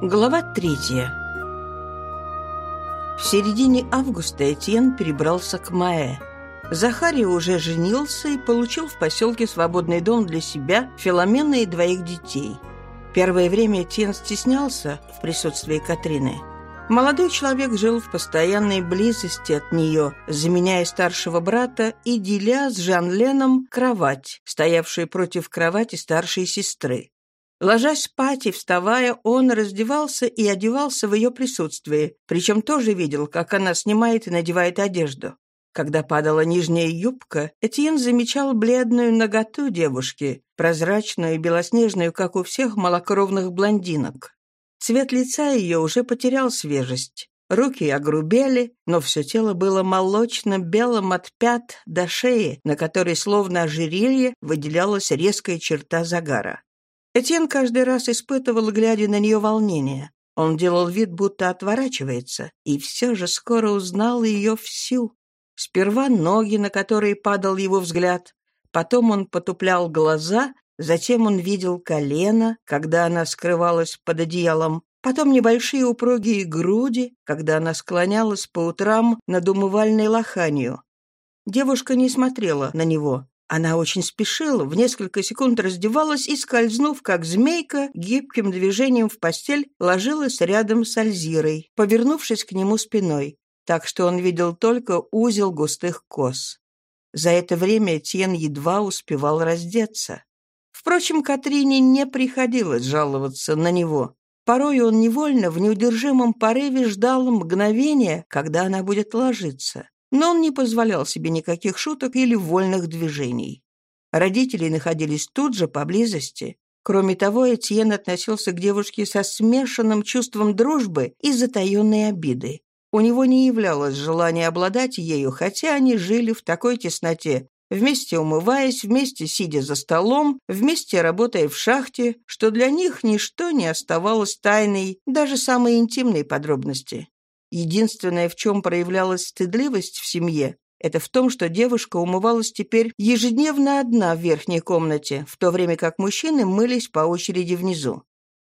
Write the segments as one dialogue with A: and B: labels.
A: Глава третья. В середине августа Этьен перебрался к Маэ. Захарий уже женился и получил в поселке свободный дом для себя, Филомена и двоих детей. Первое время Этьен стеснялся в присутствии Катрины. Молодой человек жил в постоянной близости от нее, заменяя старшего брата и деля с Жан-Леном кровать, стоявшую против кровати старшей сестры. Ложась спать и вставая, он раздевался и одевался в ее присутствии, причем тоже видел, как она снимает и надевает одежду. Когда падала нижняя юбка, Этьен замечал бледную наготу девушки, прозрачную и белоснежную, как у всех малокровных блондинок. Цвет лица ее уже потерял свежесть. Руки огрубели, но все тело было молочно-белым от пят до шеи, на которой, словно ожерелье, выделялась резкая черта загара. Этьен каждый раз испытывал, глядя на нее, волнение. Он делал вид, будто отворачивается, и все же скоро узнал ее всю. Сперва ноги, на которые падал его взгляд, потом он потуплял глаза, затем он видел колено, когда она скрывалась под одеялом, потом небольшие упругие груди, когда она склонялась по утрам над умывальной лоханью. Девушка не смотрела на него, она очень спешила, в несколько секунд раздевалась и, скользнув, как змейка, гибким движением в постель ложилась рядом с Альзирой, повернувшись к нему спиной, так что он видел только узел густых кос. За это время Тьен едва успевал раздеться. Впрочем, Катрине не приходилось жаловаться на него. Порой он невольно в неудержимом порыве ждал мгновения, когда она будет ложиться но он не позволял себе никаких шуток или вольных движений. Родители находились тут же, поблизости. Кроме того, Этьен относился к девушке со смешанным чувством дружбы и затаенной обиды. У него не являлось желания обладать ею, хотя они жили в такой тесноте, вместе умываясь, вместе сидя за столом, вместе работая в шахте, что для них ничто не оставалось тайной, даже самые интимные подробности. Единственное, в чем проявлялась стыдливость в семье, это в том, что девушка умывалась теперь ежедневно одна в верхней комнате, в то время как мужчины мылись по очереди внизу.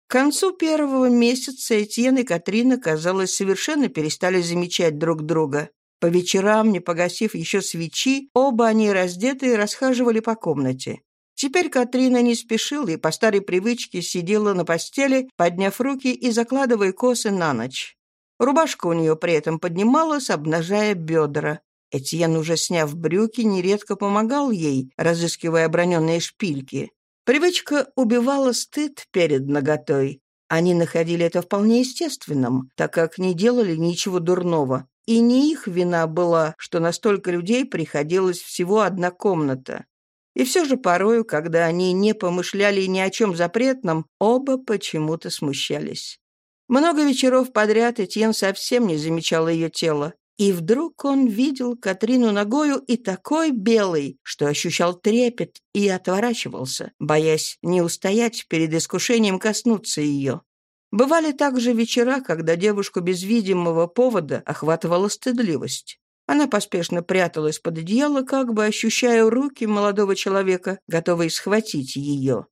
A: К концу первого месяца Этьен и Катрина, казалось, совершенно перестали замечать друг друга. По вечерам, не погасив еще свечи, оба они раздетые расхаживали по комнате. Теперь Катрина не спешила и по старой привычке сидела на постели, подняв руки и закладывая косы на ночь. Рубашка у нее при этом поднималась, обнажая бедра. Этьен, уже сняв брюки, нередко помогал ей, разыскивая оброненные шпильки. Привычка убивала стыд перед наготой. Они находили это вполне естественным, так как не делали ничего дурного. И не их вина была, что на столько людей приходилось всего одна комната. И все же порою, когда они не помышляли ни о чем запретном, оба почему-то смущались. Много вечеров подряд Этьен совсем не замечал ее тела. И вдруг он видел Катрину ногою и такой белой, что ощущал трепет и отворачивался, боясь не устоять перед искушением коснуться ее. Бывали также вечера, когда девушку без видимого повода охватывала стыдливость. Она поспешно пряталась под одеяло, как бы ощущая руки молодого человека, готовые схватить ее.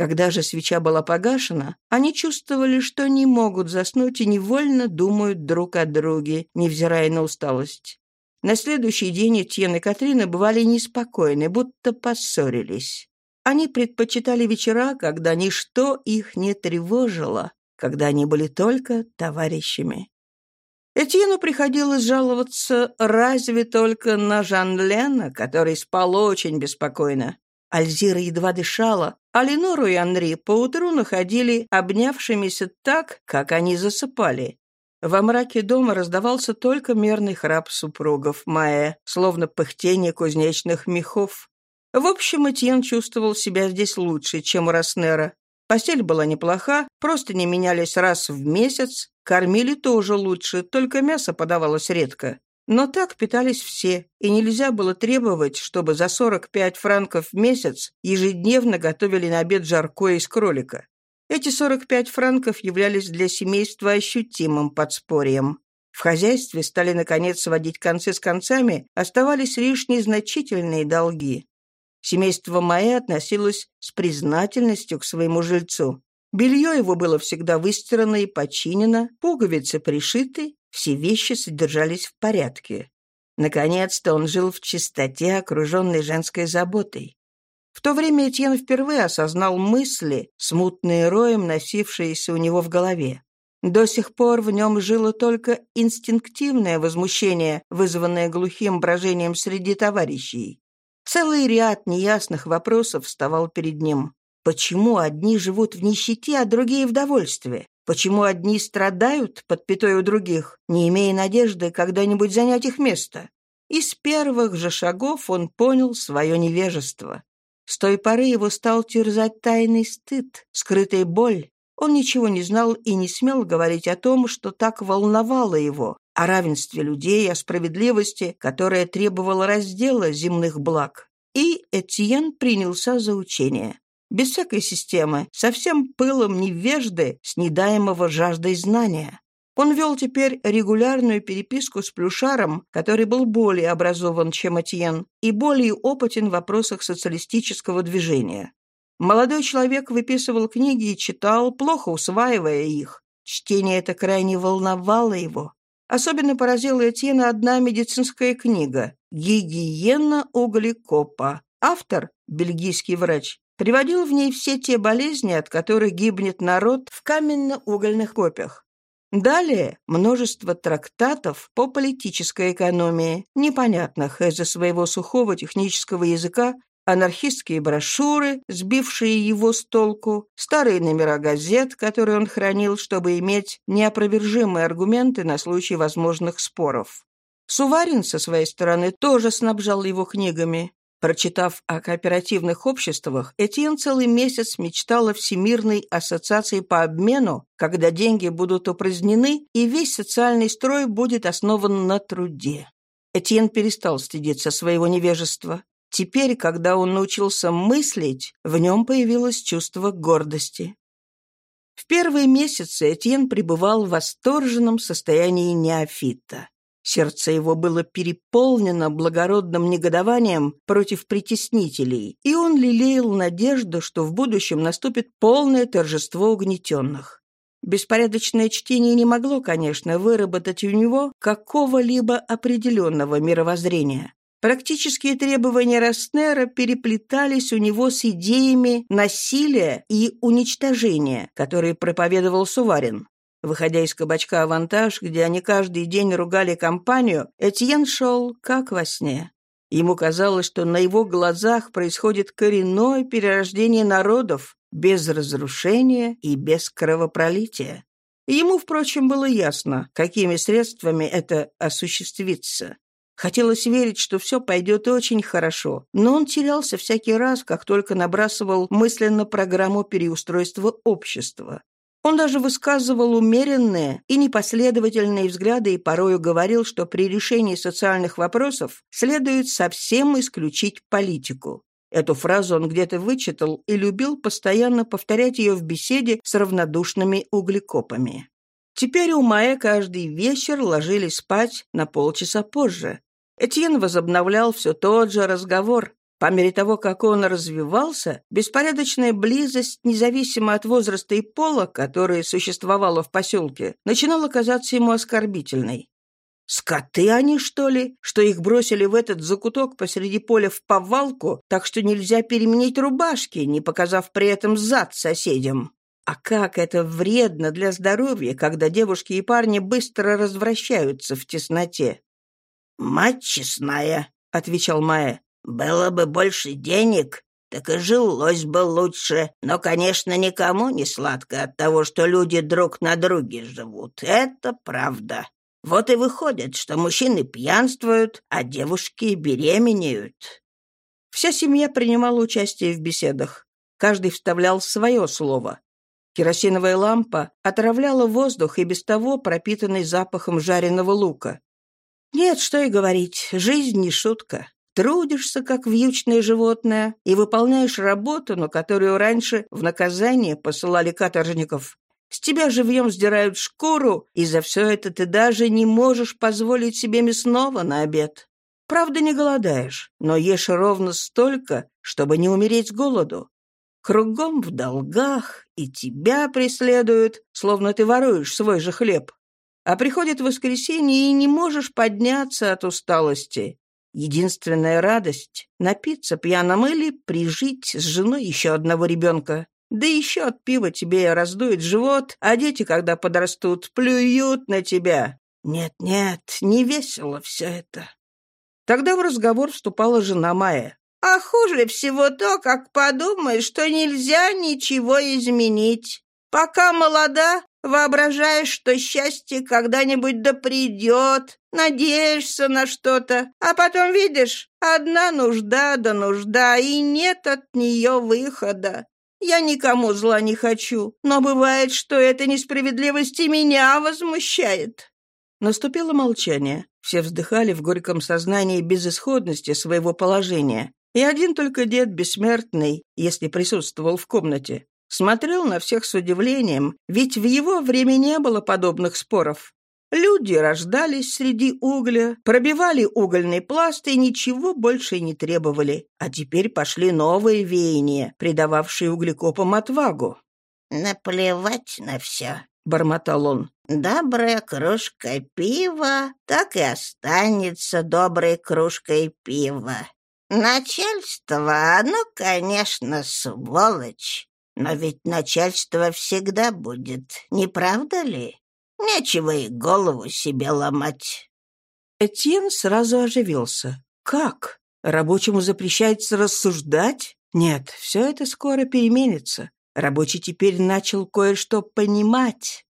A: Когда же свеча была погашена, они чувствовали, что не могут заснуть и невольно думают друг о друге, невзирая на усталость. На следующий день Этьен и Катрина бывали неспокойны, будто поссорились. Они предпочитали вечера, когда ничто их не тревожило, когда они были только товарищами. Этьену приходилось жаловаться разве только на Жан-Лена, который спал очень беспокойно. Альзира едва дышала, а и Анри поутру находили обнявшимися так, как они засыпали. Во мраке дома раздавался только мерный храп супругов Майя, словно пыхтение кузнечных мехов. В общем, Этьен чувствовал себя здесь лучше, чем у Роснера. Постель была неплоха, просто не менялись раз в месяц, кормили тоже лучше, только мясо подавалось редко. Но так питались все, и нельзя было требовать, чтобы за 45 франков в месяц ежедневно готовили на обед жаркое из кролика. Эти 45 франков являлись для семейства ощутимым подспорьем. В хозяйстве стали, наконец, сводить концы с концами, оставались лишь незначительные долги. Семейство Маэ относилось с признательностью к своему жильцу. Белье его было всегда выстирано и починено, пуговицы пришиты, все вещи содержались в порядке. Наконец-то он жил в чистоте, окруженной женской заботой. В то время Этьен впервые осознал мысли, смутные роем, носившиеся у него в голове. До сих пор в нем жило только инстинктивное возмущение, вызванное глухим брожением среди товарищей. Целый ряд неясных вопросов вставал перед ним. Почему одни живут в нищете, а другие в довольстве? Почему одни страдают под пятой у других, не имея надежды когда-нибудь занять их место? И с первых же шагов он понял свое невежество. С той поры его стал терзать тайный стыд, скрытая боль, он ничего не знал и не смел говорить о том, что так волновало его, о равенстве людей, о справедливости, которая требовала раздела земных благ. И Этьен принялся за учение. Без всякой системы, со всем пылом невежды, снедаемого жаждой знания. Он вел теперь регулярную переписку с Плюшаром, который был более образован, чем Этьен, и более опытен в вопросах социалистического движения. Молодой человек выписывал книги и читал, плохо усваивая их. Чтение это крайне волновало его. Особенно поразила Этьена одна медицинская книга «Гигиена углекопа». Автор, бельгийский врач, приводил в ней все те болезни, от которых гибнет народ в каменно-угольных копях. Далее множество трактатов по политической экономии, непонятных из-за своего сухого технического языка анархистские брошюры, сбившие его с толку, старые номера газет, которые он хранил, чтобы иметь неопровержимые аргументы на случай возможных споров. Суварин, со своей стороны, тоже снабжал его книгами. Прочитав о кооперативных обществах, Этьен целый месяц мечтал о Всемирной ассоциации по обмену, когда деньги будут упразднены и весь социальный строй будет основан на труде. Этьен перестал стыдиться своего невежества. Теперь, когда он научился мыслить, в нем появилось чувство гордости. В первые месяцы Этьен пребывал в восторженном состоянии неофита. Сердце его было переполнено благородным негодованием против притеснителей, и он лелеял надежду, что в будущем наступит полное торжество угнетенных. Беспорядочное чтение не могло, конечно, выработать у него какого-либо определенного мировоззрения. Практические требования Роснера переплетались у него с идеями насилия и уничтожения, которые проповедовал Суварин. Выходя из кабачка «Авантаж», где они каждый день ругали компанию, Этьен шел как во сне. Ему казалось, что на его глазах происходит коренное перерождение народов без разрушения и без кровопролития. Ему, впрочем, было ясно, какими средствами это осуществится. Хотелось верить, что все пойдет очень хорошо, но он терялся всякий раз, как только набрасывал мысленно программу переустройства общества. Он даже высказывал умеренные и непоследовательные взгляды и порою говорил, что при решении социальных вопросов следует совсем исключить политику. Эту фразу он где-то вычитал и любил постоянно повторять ее в беседе с равнодушными углекопами. Теперь у Маэ каждый вечер ложились спать на полчаса позже, Этьен возобновлял все тот же разговор. По мере того, как он развивался, беспорядочная близость, независимо от возраста и пола, которая существовала в поселке, начинала казаться ему оскорбительной. Скоты они, что ли, что их бросили в этот закуток посреди поля в повалку, так что нельзя переменить рубашки, не показав при этом зад соседям? А как это вредно для здоровья, когда девушки и парни быстро развращаются в тесноте?
B: «Мать честная», — отвечал Майя, — «было бы больше денег, так и жилось бы лучше. Но, конечно, никому не сладко от того, что люди друг на друге живут. Это правда. Вот и выходит, что мужчины пьянствуют, а девушки беременеют».
A: Вся семья принимала участие в беседах. Каждый вставлял свое слово. Керосиновая лампа отравляла воздух и без того пропитанный запахом жареного лука. Нет, что и говорить, жизнь не шутка. Трудишься, как вьючное животное, и выполняешь работу, на которую раньше в наказание посылали каторжников. С тебя живьем сдирают шкуру, и за все это ты даже не можешь позволить себе мясного на обед. Правда, не голодаешь, но ешь ровно столько, чтобы не умереть с голоду. Кругом в долгах, и тебя преследуют, словно ты воруешь свой же хлеб. А приходит воскресенье, и не можешь подняться от усталости. Единственная радость — напиться пьяным или прижить с женой еще одного ребенка. Да еще от пива тебе раздует живот, а дети, когда подрастут, плюют на тебя. Нет-нет, не весело все это. Тогда в разговор вступала жена Майя.
B: А хуже всего то, как подумаешь, что нельзя ничего изменить. Пока молода, воображаешь, что счастье когда-нибудь да придет, надеешься на что-то, а потом видишь, одна нужда да нужда, и нет от нее выхода. Я никому зла не хочу, но бывает, что эта несправедливость и меня возмущает».
A: Наступило молчание. Все вздыхали в горьком сознании безысходности своего положения. И один только дед бессмертный, если присутствовал в комнате, смотрел на всех с удивлением, ведь в его время не было подобных споров. Люди рождались среди угля, пробивали угольный пласт и ничего больше не требовали. А теперь пошли новые веяния, придававшие углекопам отвагу.
B: «Наплевать на все», —
A: бормотал он.
B: «Добрая кружка пива так и останется доброй кружкой пива. Начальство, оно, конечно, сволочь, но ведь начальство всегда будет, не правда ли? Нечего и голову себе ломать.
A: Этьен сразу оживился. Как? Рабочему запрещается рассуждать? Нет, все это скоро переменится. Рабочий теперь начал кое-что понимать.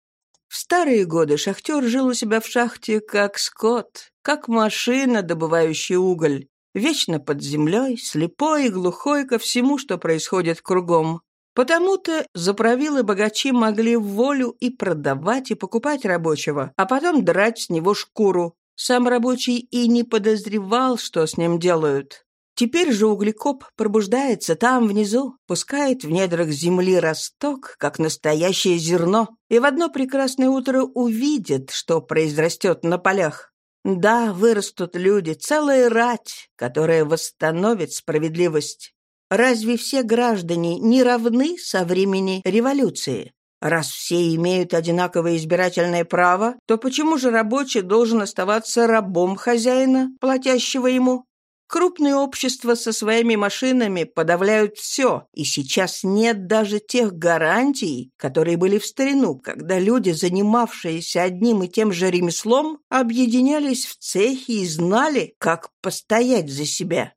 A: В старые годы шахтер жил у себя в шахте как скот, как машина, добывающая уголь вечно под землей, слепой и глухой ко всему, что происходит кругом. Потому-то заправилы богачи могли в волю и продавать, и покупать рабочего, а потом драть с него шкуру. Сам рабочий и не подозревал, что с ним делают. Теперь же углекоп пробуждается там, внизу, пускает в недрах земли росток, как настоящее зерно, и в одно прекрасное утро увидит, что произрастет на полях. Да, вырастут люди, целая рать, которая восстановит справедливость. Разве все граждане не равны со времени революции? Раз все имеют одинаковое избирательное право, то почему же рабочий должен оставаться рабом хозяина, платящего ему? Крупные общества со своими машинами подавляют все, и сейчас нет даже тех гарантий, которые были в старину, когда люди, занимавшиеся одним и тем же ремеслом, объединялись в цехи и знали, как постоять за себя.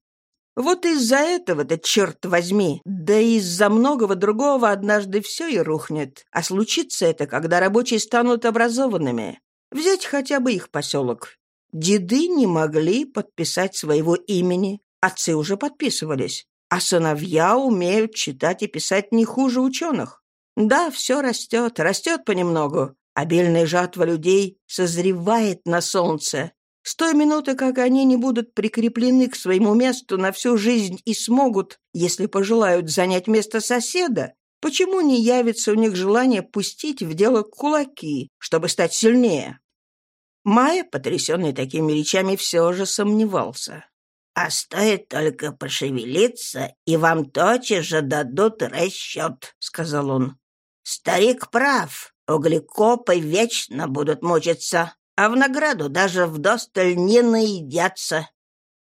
A: Вот из-за этого-то, черт возьми, да из-за многого другого однажды все и рухнет. А случится это, когда рабочие станут образованными. Взять хотя бы их поселок. Деды не могли подписать своего имени, отцы уже подписывались, а сыновья умеют читать и писать не хуже ученых. Да, все растет, растет понемногу. Обильная жатва людей созревает на солнце. С той минуты, как они не будут прикреплены к своему месту на всю жизнь и смогут, если пожелают занять место соседа, почему не явится у них желание пустить в дело кулаки, чтобы стать сильнее? Майя, потрясенный такими речами, все же сомневался.
B: «А стоит только пошевелиться, и вам тотчас же дадут расчет», — сказал он. «Старик прав. Углекопы вечно будут мучиться, а в награду даже вдосталь не наедятся».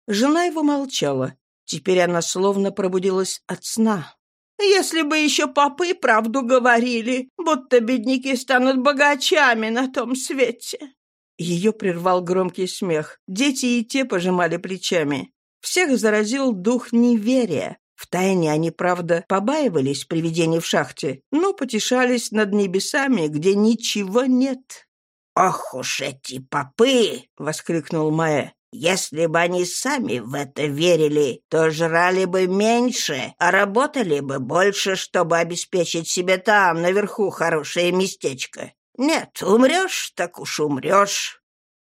A: Жена его молчала. Теперь она словно пробудилась от сна.
B: «Если бы еще попы правду говорили, будто бедняки станут богачами на том свете.
A: Ее прервал громкий смех. Дети и те пожимали плечами. Всех заразил дух неверия. Втайне они, правда, побаивались привидений в шахте, но потешались над небесами, где ничего нет.
B: «Ох уж эти попы!» — воскликнул Маэ. «Если бы они сами в это верили, то жрали бы меньше, а работали бы больше, чтобы обеспечить себе там, наверху, хорошее местечко. Нет, умрешь, так уж умрешь.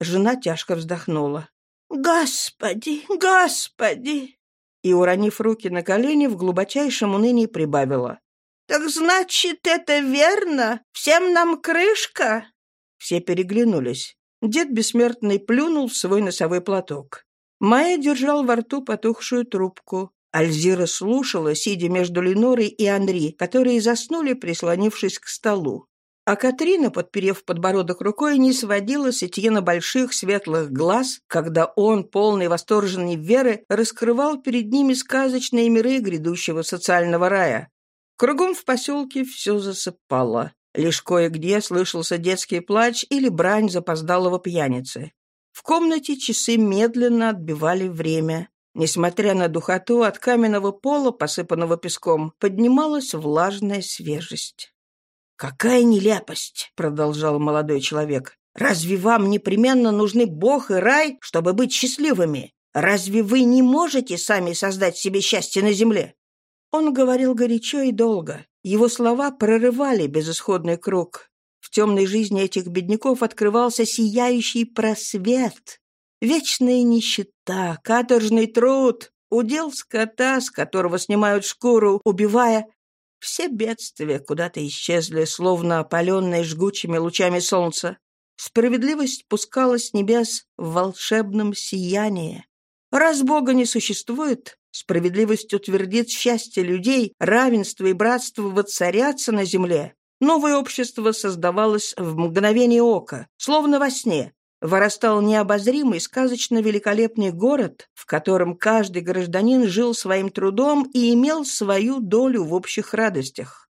A: Жена тяжко вздохнула.
B: Господи, господи!
A: И, уронив руки на колени, в глубочайшем унынии прибавила.
B: «Так значит, это верно? Всем нам крышка?»
A: Все переглянулись. Дед бессмертный плюнул в свой носовой платок. Майя держал во рту потухшую трубку. Альзира слушала, сидя между Ленорой и Анри, которые заснули, прислонившись к столу. А Катрина, подперев подбородок рукой, не сводила с Этьена больших светлых глаз, когда он, полный восторженной веры, раскрывал перед ними сказочные миры грядущего социального рая. Кругом в поселке все засыпало. Лишь кое-где слышался детский плач или брань запоздалого пьяницы. В комнате часы медленно отбивали время. Несмотря на духоту, от каменного пола, посыпанного песком, поднималась влажная свежесть. «Какая нелепость!» — продолжал молодой человек. «Разве вам непременно нужны Бог и рай, чтобы быть счастливыми? Разве вы не можете сами создать себе счастье на земле?» Он говорил горячо и долго. Его слова прорывали безысходный круг. В темной жизни этих бедняков открывался сияющий просвет. Вечная нищета, каторжный труд, удел скота, с которого снимают шкуру, убивая. Все бедствия куда-то исчезли, словно опаленные жгучими лучами солнца. Справедливость пускалась с небес в волшебном сиянии. Раз Бога не существует, справедливость утвердит счастье людей, равенство и братство воцарятся на земле. Новое общество создавалось в мгновение ока, словно во сне, вырастал необозримый, сказочно великолепный город, в котором каждый гражданин жил своим трудом и имел свою долю в общих радостях.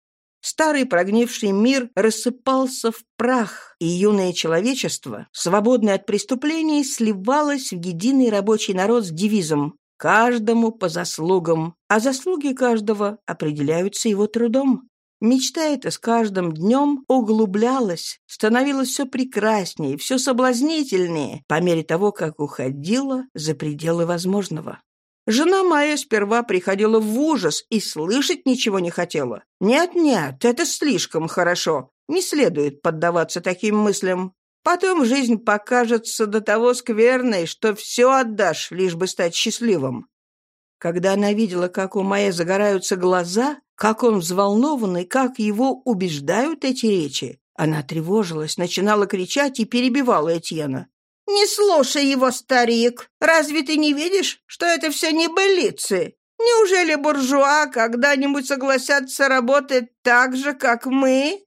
A: Старый прогнивший мир рассыпался в прах, и юное человечество, свободное от преступлений, сливалось в единый рабочий народ с девизом «каждому по заслугам», а заслуги каждого определяются его трудом. Мечта эта с каждым днем углублялась, становилась все прекраснее, все соблазнительнее, по мере того, как уходила за пределы возможного. Жена моя сперва приходила в ужас и слышать ничего не хотела. «Нет-нет, это слишком хорошо. Не следует поддаваться таким мыслям. Потом жизнь покажется до того скверной, что все отдашь, лишь бы стать счастливым». Когда она видела, как у Майя загораются глаза, как он взволнованный, как его убеждают эти речи. Она тревожилась, начинала кричать и перебивала Этьена. «Не слушай его, старик! Разве ты не видишь, что это все небылицы? Неужели буржуа когда-нибудь согласятся работать так же, как мы?»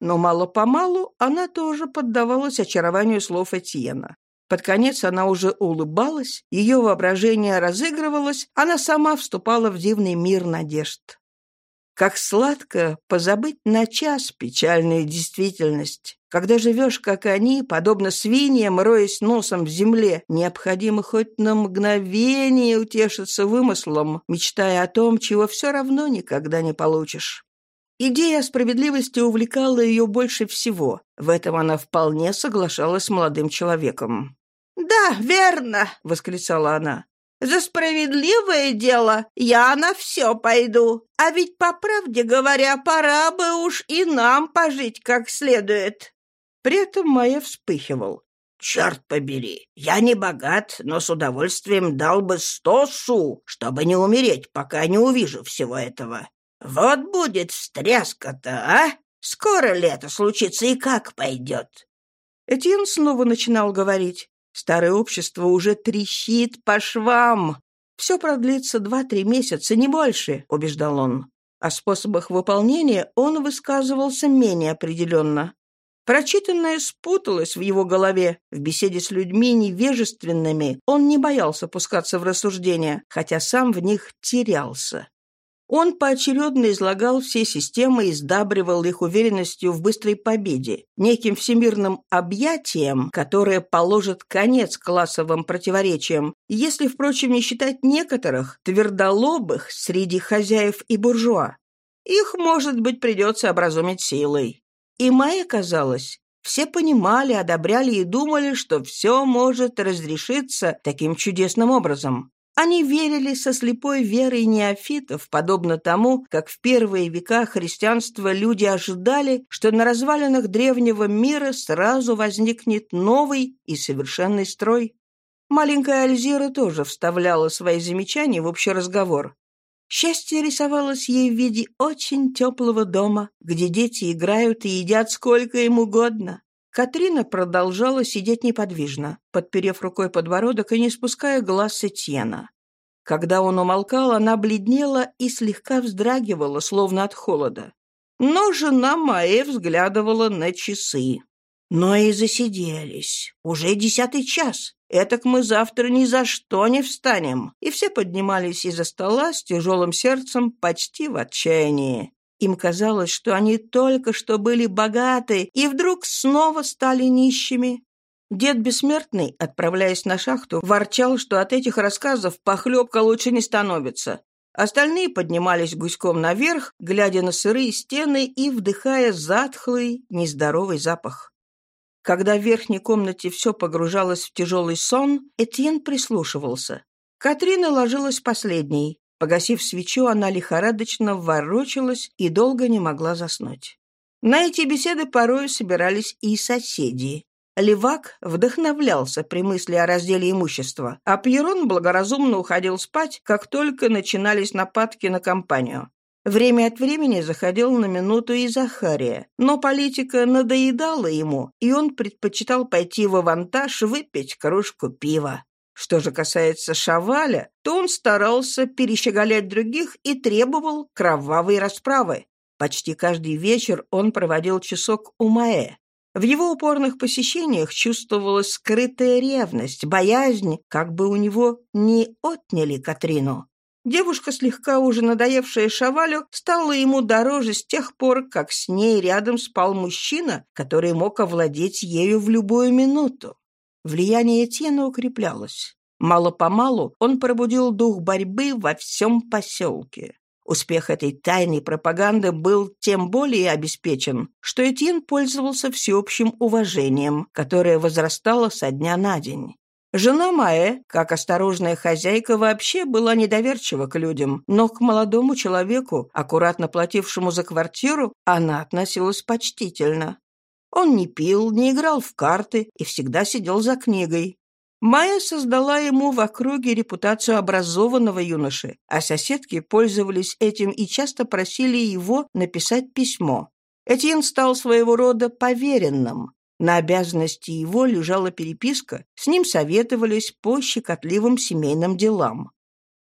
A: Но мало-помалу она тоже поддавалась очарованию слов Этьена. Под конец она уже улыбалась, ее воображение разыгрывалось, она сама вступала в дивный мир надежд. Как сладко позабыть на час печальную действительность. Когда живешь, как они, подобно свиньям, роясь носом в земле, необходимо хоть на мгновение утешиться вымыслом, мечтая о том, чего все равно никогда не получишь. Идея справедливости увлекала ее больше всего. В этом она вполне соглашалась с молодым человеком. «Да, верно!» — восклицала она. За справедливое дело я на все пойду. А ведь, по правде говоря, пора бы уж и нам пожить как следует». При этом Майя вспыхивал. «Черт побери, я не богат, но с удовольствием дал бы сто су, чтобы не умереть, пока не увижу всего этого. Вот будет встряска-то, а? Скоро лето случится, и как пойдет?» Этьен снова начинал говорить. Старое общество уже трещит по швам. Все продлится два-три месяца, не больше, убеждал он. О способах выполнения он высказывался менее определенно. Прочитанное спуталось в его голове. В беседе с людьми невежественными он не боялся пускаться в рассуждения, хотя сам в них терялся. Он поочередно излагал все системы и сдабривал их уверенностью в быстрой победе, неким всемирным объятием, которое положит конец классовым противоречиям, если, впрочем, не считать некоторых твердолобых среди хозяев и буржуа. Их, может быть, придется образумить силой. И Майя казалось, все понимали, одобряли и думали, что все может разрешиться таким чудесным образом. Они верили со слепой верой неофитов, подобно тому, как в первые века христианства люди ожидали, что на развалинах древнего мира сразу возникнет новый и совершенный строй. Маленькая Альзира тоже вставляла свои замечания в общий разговор. Счастье рисовалось ей в виде очень теплого дома, где дети играют и едят сколько им угодно. Катрина продолжала сидеть неподвижно, подперев рукой подбородок и не спуская глаз с Этьена. Когда он умолкал, она бледнела и слегка вздрагивала, словно от холода. Но жена Маэ взглядывала на часы. Но и засиделись. Уже десятый час. Этак мы завтра ни за что не встанем. И все поднимались из-за стола с тяжелым сердцем почти в отчаянии. Им казалось, что они только что были богаты и вдруг снова стали нищими. Дед Бессмертный, отправляясь на шахту, ворчал, что от этих рассказов похлебка лучше не становится. Остальные поднимались гуськом наверх, глядя на сырые стены и вдыхая затхлый, нездоровый запах. Когда в верхней комнате все погружалось в тяжелый сон, Этьен прислушивался. Катрина ложилась последней. Погасив свечу, она лихорадочно ворочалась и долго не могла заснуть. На эти беседы порою собирались и соседи. Левак вдохновлялся при мысли о разделе имущества, а Пьерон благоразумно уходил спать, как только начинались нападки на компанию. Время от времени заходил на минуту и Захария, но политика надоедала ему, и он предпочитал пойти в авантаж выпить кружку пива. Что же касается Шаваля, то он старался перещеголять других и требовал кровавой расправы. Почти каждый вечер он проводил часок у Маэ. В его упорных посещениях чувствовалась скрытая ревность, боязнь, как бы у него не отняли Катрину. Девушка, слегка уже надоевшая Шавалю, стала ему дороже с тех пор, как с ней рядом спал мужчина, который мог овладеть ею в любую минуту. Влияние Этьена укреплялось. Мало-помалу он пробудил дух борьбы во всем поселке. Успех этой тайной пропаганды был тем более обеспечен, что Этьен пользовался всеобщим уважением, которое возрастало со дня на день. Жена Маэ, как осторожная хозяйка, вообще была недоверчива к людям, но к молодому человеку, аккуратно платившему за квартиру, она относилась почтительно. Он не пил, не играл в карты и всегда сидел за книгой. Майя создала ему в округе репутацию образованного юноши, а соседки пользовались этим и часто просили его написать письмо. Этьен стал своего рода поверенным. На обязанности его лежала переписка, с ним советовались по щекотливым семейным делам.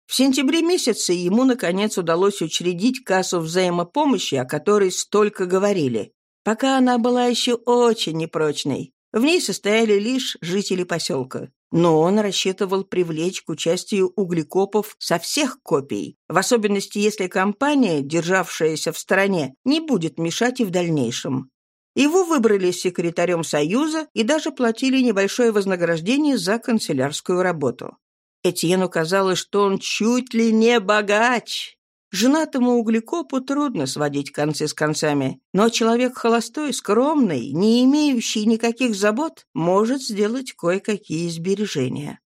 A: В сентябре месяце ему, наконец, удалось учредить кассу взаимопомощи, о которой столько говорили. Пока она была еще очень непрочной. В ней состояли лишь жители поселка. Но он рассчитывал привлечь к участию углекопов со всех копий, в особенности если компания, державшаяся в стороне, не будет мешать и в дальнейшем. Его выбрали секретарем Союза и даже платили небольшое вознаграждение за канцелярскую работу. Этьену казалось, что он чуть ли не богач. Женатому углекопу трудно сводить концы с концами, но человек холостой, скромный, не имеющий никаких забот, может сделать кое-какие сбережения.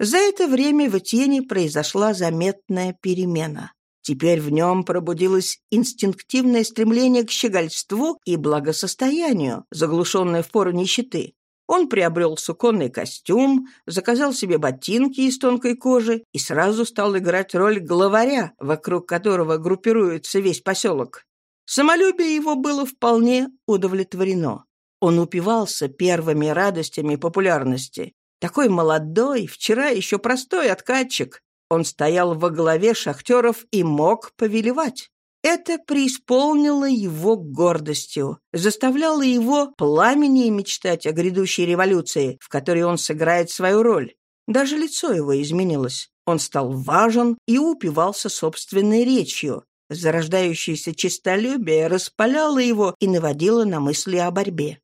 A: За это время в Этьене произошла заметная перемена. Теперь в нем пробудилось инстинктивное стремление к щегольству и благосостоянию, заглушенное в пору нищеты. Он приобрел суконный костюм, заказал себе ботинки из тонкой кожи и сразу стал играть роль главаря, вокруг которого группируется весь поселок. Самолюбие его было вполне удовлетворено. Он упивался первыми радостями популярности. Такой молодой, вчера еще простой откатчик. Он стоял во главе шахтеров и мог повелевать. Это преисполнило его гордостью, заставляло его пламени мечтать о грядущей революции, в которой он сыграет свою роль. Даже лицо его изменилось. Он стал важен и упивался собственной речью. Зарождающееся честолюбие распаляло его и наводило на мысли о борьбе.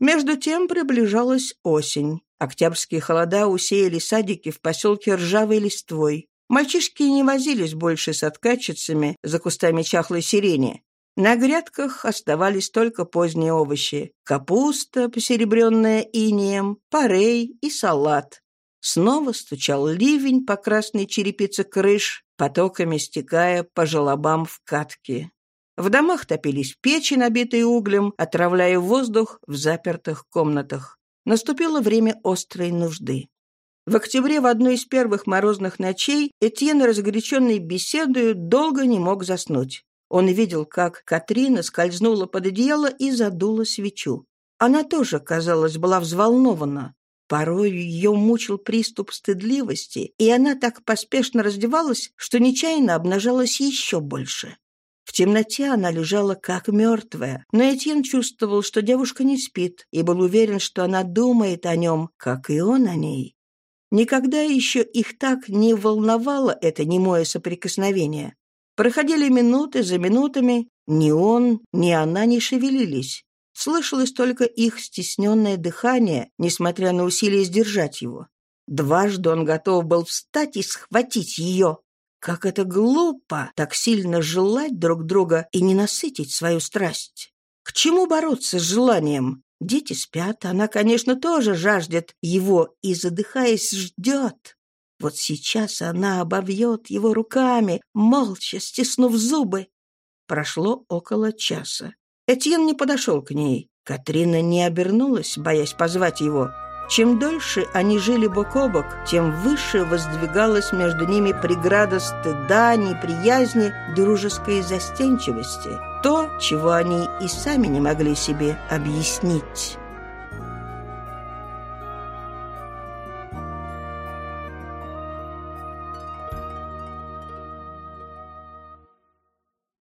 A: Между тем приближалась осень. Октябрьские холода усеяли садики в поселке ржавой листвой. Мальчишки не возились больше с откачицами за кустами чахлой сирени. На грядках оставались только поздние овощи. Капуста, посеребренная инеем, парей и салат. Снова стучал ливень по красной черепице крыш, потоками стекая по желобам в катке. В домах топились печи, набитые углем, отравляя воздух в запертых комнатах. Наступило время острой нужды. В октябре в одной из первых морозных ночей Этьен, разгоряченный беседою, долго не мог заснуть. Он видел, как Катрина скользнула под одеяло и задула свечу. Она тоже, казалось, была взволнована. Порой ее мучил приступ стыдливости, и она так поспешно раздевалась, что нечаянно обнажалась еще больше. В темноте она лежала как мертвая, но Этьен чувствовал, что девушка не спит, и был уверен, что она думает о нем, как и он о ней. Никогда еще их так не волновало это немое соприкосновение. Проходили минуты за минутами, ни он, ни она не шевелились. Слышалось только их стесненное дыхание, несмотря на усилия сдержать его. Дважды он готов был встать и схватить ее, как это глупо так сильно желать друг друга и не насытить свою страсть. К чему бороться с желанием? Дети спят, она, конечно, тоже жаждет его и, задыхаясь, ждет. Вот сейчас она обовьет его руками, молча стиснув зубы. Прошло около часа. Этьен не подошел к ней. Катрина не обернулась, боясь позвать его. Чем дольше они жили бок о бок, тем выше воздвигалась между ними преграда стыда, неприязни, дружеской застенчивости. То, чего они и сами не могли себе объяснить.